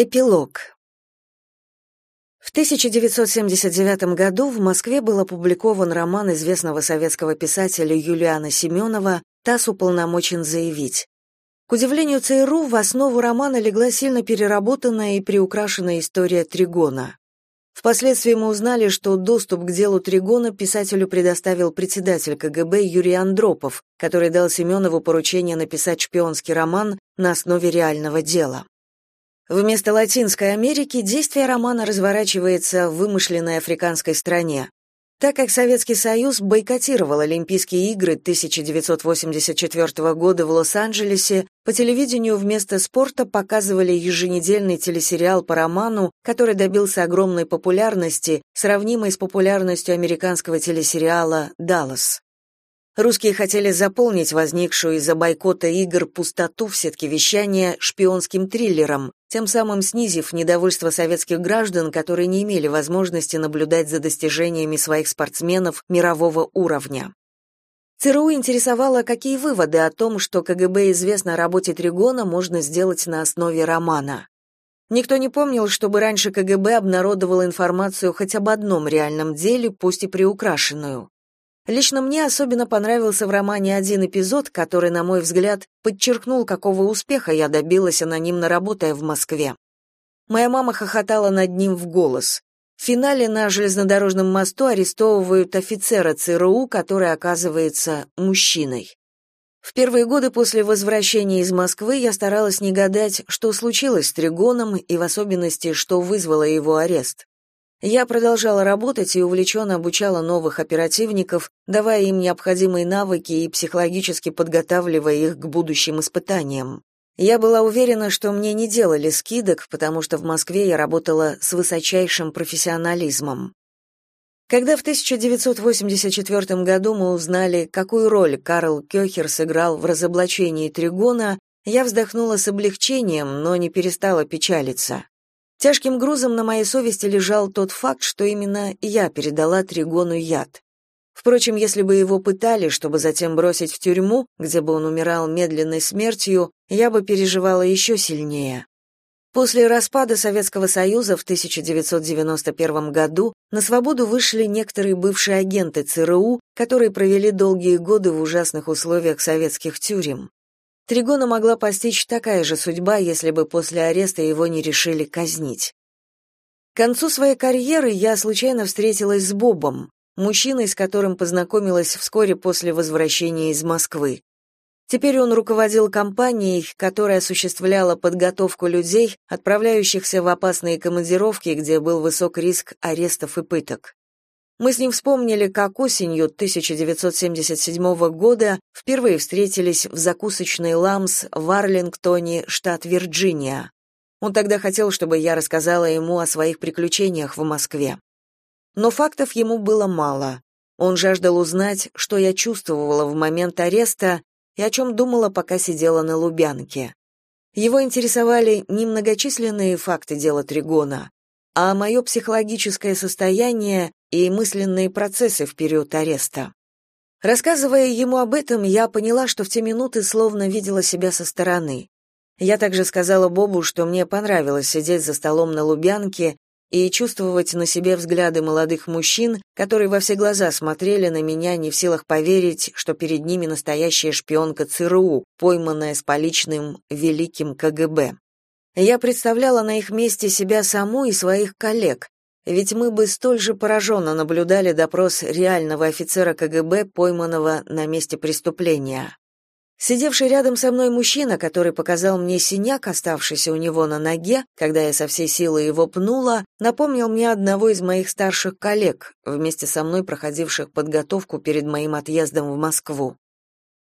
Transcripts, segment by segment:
Эпилог. В 1979 году в Москве был опубликован роман известного советского писателя Юлиана Семенова «ТАСС уполномочен заявить». К удивлению ЦРУ, в основу романа легла сильно переработанная и приукрашенная история Тригона. Впоследствии мы узнали, что доступ к делу Тригона писателю предоставил председатель КГБ Юрий Андропов, который дал Семенову поручение написать шпионский роман на основе реального дела. Вместо Латинской Америки действие романа разворачивается в вымышленной африканской стране. Так как Советский Союз бойкотировал Олимпийские игры 1984 года в Лос-Анджелесе, по телевидению вместо спорта показывали еженедельный телесериал по роману, который добился огромной популярности, сравнимой с популярностью американского телесериала «Даллас». Русские хотели заполнить возникшую из-за бойкота игр пустоту в сетке вещания шпионским триллером, тем самым снизив недовольство советских граждан, которые не имели возможности наблюдать за достижениями своих спортсменов мирового уровня. ЦРУ интересовало, какие выводы о том, что КГБ известно о работе Тригона, можно сделать на основе романа. Никто не помнил, чтобы раньше КГБ обнародовало информацию хоть об одном реальном деле, пусть и приукрашенную. Лично мне особенно понравился в романе один эпизод, который, на мой взгляд, подчеркнул, какого успеха я добилась, анонимно работая в Москве. Моя мама хохотала над ним в голос. В финале на железнодорожном мосту арестовывают офицера ЦРУ, который оказывается мужчиной. В первые годы после возвращения из Москвы я старалась не гадать, что случилось с Тригоном и в особенности, что вызвало его арест. Я продолжала работать и увлеченно обучала новых оперативников, давая им необходимые навыки и психологически подготавливая их к будущим испытаниям. Я была уверена, что мне не делали скидок, потому что в Москве я работала с высочайшим профессионализмом. Когда в 1984 году мы узнали, какую роль Карл Кёхер сыграл в разоблачении Тригона, я вздохнула с облегчением, но не перестала печалиться. Тяжким грузом на моей совести лежал тот факт, что именно я передала Тригону яд. Впрочем, если бы его пытали, чтобы затем бросить в тюрьму, где бы он умирал медленной смертью, я бы переживала еще сильнее. После распада Советского Союза в 1991 году на свободу вышли некоторые бывшие агенты ЦРУ, которые провели долгие годы в ужасных условиях советских тюрем. Тригона могла постичь такая же судьба, если бы после ареста его не решили казнить. К концу своей карьеры я случайно встретилась с Бобом, мужчиной, с которым познакомилась вскоре после возвращения из Москвы. Теперь он руководил компанией, которая осуществляла подготовку людей, отправляющихся в опасные командировки, где был высок риск арестов и пыток. Мы с ним вспомнили, как осенью 1977 года впервые встретились в закусочной «Ламс» в Арлингтоне, штат Вирджиния. Он тогда хотел, чтобы я рассказала ему о своих приключениях в Москве. Но фактов ему было мало. Он жаждал узнать, что я чувствовала в момент ареста и о чем думала, пока сидела на Лубянке. Его интересовали не многочисленные факты дела Тригона, а мое психологическое состояние и мысленные процессы в период ареста. Рассказывая ему об этом, я поняла, что в те минуты словно видела себя со стороны. Я также сказала Бобу, что мне понравилось сидеть за столом на Лубянке и чувствовать на себе взгляды молодых мужчин, которые во все глаза смотрели на меня, не в силах поверить, что перед ними настоящая шпионка ЦРУ, пойманная с поличным великим КГБ. Я представляла на их месте себя саму и своих коллег, ведь мы бы столь же пораженно наблюдали допрос реального офицера КГБ, пойманного на месте преступления. Сидевший рядом со мной мужчина, который показал мне синяк, оставшийся у него на ноге, когда я со всей силы его пнула, напомнил мне одного из моих старших коллег, вместе со мной проходивших подготовку перед моим отъездом в Москву.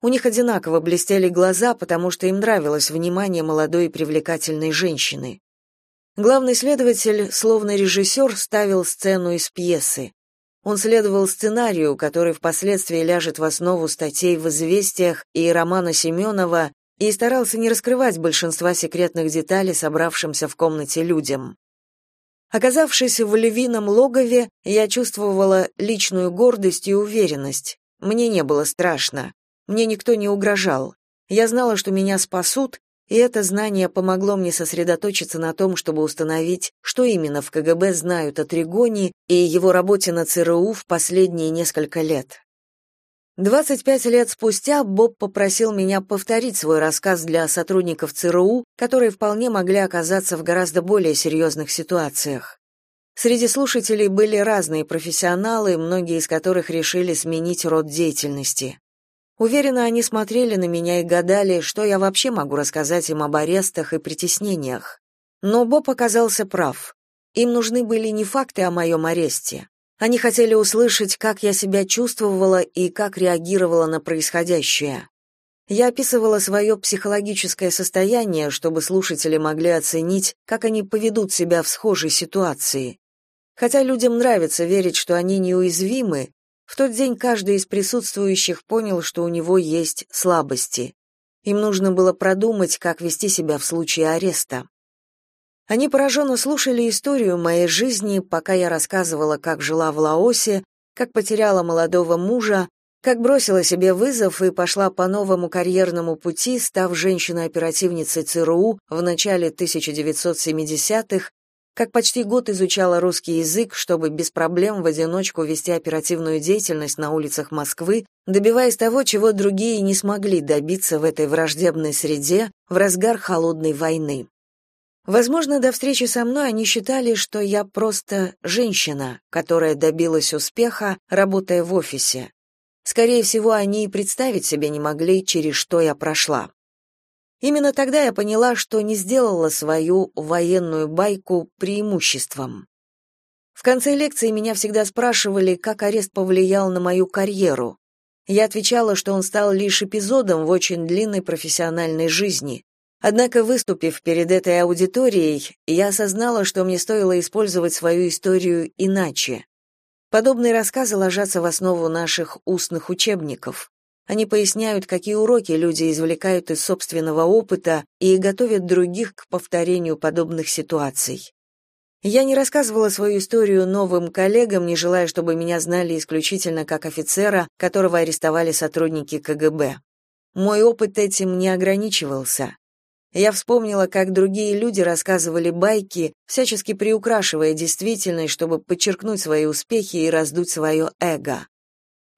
У них одинаково блестели глаза, потому что им нравилось внимание молодой и привлекательной женщины. Главный следователь, словно режиссер, ставил сцену из пьесы. Он следовал сценарию, который впоследствии ляжет в основу статей в «Известиях» и романа Семенова, и старался не раскрывать большинства секретных деталей собравшимся в комнате людям. Оказавшись в львином логове, я чувствовала личную гордость и уверенность. Мне не было страшно. Мне никто не угрожал. Я знала, что меня спасут, и это знание помогло мне сосредоточиться на том, чтобы установить, что именно в КГБ знают о Тригоне и его работе на ЦРУ в последние несколько лет. 25 лет спустя Боб попросил меня повторить свой рассказ для сотрудников ЦРУ, которые вполне могли оказаться в гораздо более серьезных ситуациях. Среди слушателей были разные профессионалы, многие из которых решили сменить род деятельности. Уверена, они смотрели на меня и гадали, что я вообще могу рассказать им об арестах и притеснениях. Но Боб оказался прав. Им нужны были не факты о моем аресте. Они хотели услышать, как я себя чувствовала и как реагировала на происходящее. Я описывала свое психологическое состояние, чтобы слушатели могли оценить, как они поведут себя в схожей ситуации. Хотя людям нравится верить, что они неуязвимы, в тот день каждый из присутствующих понял, что у него есть слабости. Им нужно было продумать, как вести себя в случае ареста. Они пораженно слушали историю моей жизни, пока я рассказывала, как жила в Лаосе, как потеряла молодого мужа, как бросила себе вызов и пошла по новому карьерному пути, став женщиной-оперативницей ЦРУ в начале 1970-х как почти год изучала русский язык, чтобы без проблем в одиночку вести оперативную деятельность на улицах Москвы, добиваясь того, чего другие не смогли добиться в этой враждебной среде в разгар холодной войны. Возможно, до встречи со мной они считали, что я просто женщина, которая добилась успеха, работая в офисе. Скорее всего, они и представить себе не могли, через что я прошла. Именно тогда я поняла, что не сделала свою военную байку преимуществом. В конце лекции меня всегда спрашивали, как арест повлиял на мою карьеру. Я отвечала, что он стал лишь эпизодом в очень длинной профессиональной жизни. Однако, выступив перед этой аудиторией, я осознала, что мне стоило использовать свою историю иначе. Подобные рассказы ложатся в основу наших устных учебников. Они поясняют, какие уроки люди извлекают из собственного опыта и готовят других к повторению подобных ситуаций. Я не рассказывала свою историю новым коллегам, не желая, чтобы меня знали исключительно как офицера, которого арестовали сотрудники КГБ. Мой опыт этим не ограничивался. Я вспомнила, как другие люди рассказывали байки, всячески приукрашивая действительность, чтобы подчеркнуть свои успехи и раздуть свое эго.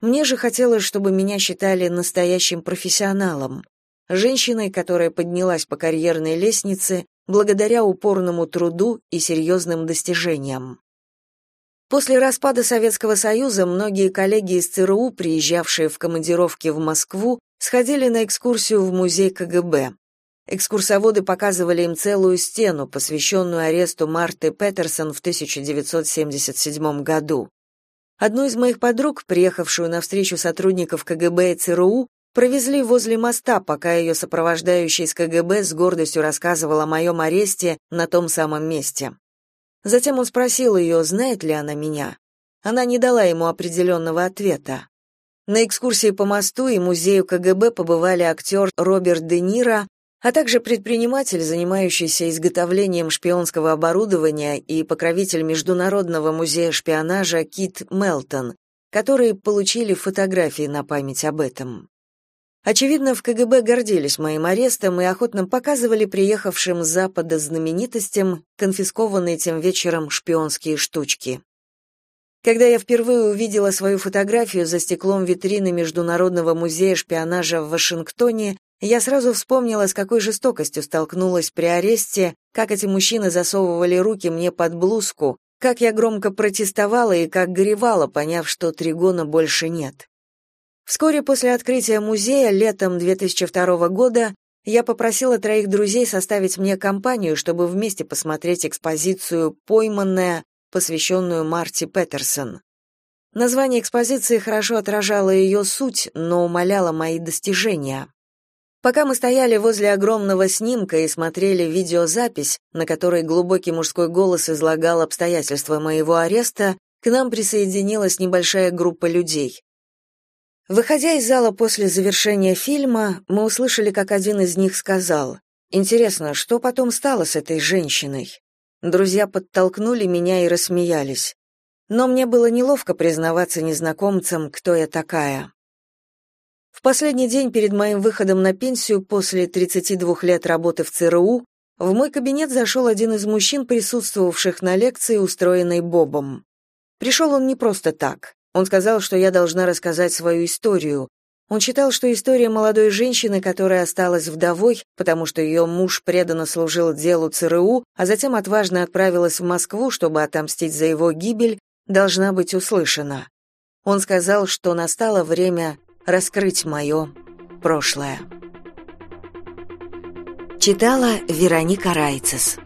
Мне же хотелось, чтобы меня считали настоящим профессионалом, женщиной, которая поднялась по карьерной лестнице благодаря упорному труду и серьезным достижениям. После распада Советского Союза многие коллеги из ЦРУ, приезжавшие в командировки в Москву, сходили на экскурсию в музей КГБ. Экскурсоводы показывали им целую стену, посвященную аресту Марты Петерсон в 1977 году. Одну из моих подруг, приехавшую на встречу сотрудников КГБ и ЦРУ, провезли возле моста, пока ее сопровождающий из КГБ с гордостью рассказывал о моем аресте на том самом месте. Затем он спросил ее, знает ли она меня. Она не дала ему определенного ответа. На экскурсии по мосту и музею КГБ побывали актер Роберт Де Ниро, а также предприниматель, занимающийся изготовлением шпионского оборудования и покровитель Международного музея шпионажа Кит Мелтон, которые получили фотографии на память об этом. Очевидно, в КГБ гордились моим арестом и охотно показывали приехавшим с Запада знаменитостям конфискованные тем вечером шпионские штучки. Когда я впервые увидела свою фотографию за стеклом витрины Международного музея шпионажа в Вашингтоне, я сразу вспомнила, с какой жестокостью столкнулась при аресте, как эти мужчины засовывали руки мне под блузку, как я громко протестовала и как горевала, поняв, что Тригона больше нет. Вскоре после открытия музея летом 2002 года я попросила троих друзей составить мне компанию, чтобы вместе посмотреть экспозицию «Пойманная», посвященную Марти Петерсон. Название экспозиции хорошо отражало ее суть, но умаляло мои достижения. Пока мы стояли возле огромного снимка и смотрели видеозапись, на которой глубокий мужской голос излагал обстоятельства моего ареста, к нам присоединилась небольшая группа людей. Выходя из зала после завершения фильма, мы услышали, как один из них сказал: "Интересно, что потом стало с этой женщиной?" Друзья подтолкнули меня и рассмеялись. Но мне было неловко признаваться незнакомцам, кто я такая. В последний день перед моим выходом на пенсию после 32 лет работы в ЦРУ в мой кабинет зашел один из мужчин, присутствовавших на лекции, устроенной Бобом. Пришел он не просто так. Он сказал, что я должна рассказать свою историю. Он считал, что история молодой женщины, которая осталась вдовой, потому что ее муж преданно служил делу ЦРУ, а затем отважно отправилась в Москву, чтобы отомстить за его гибель, должна быть услышана. Он сказал, что настало время раскрыть мое прошлое. Читала Вероника Райцес.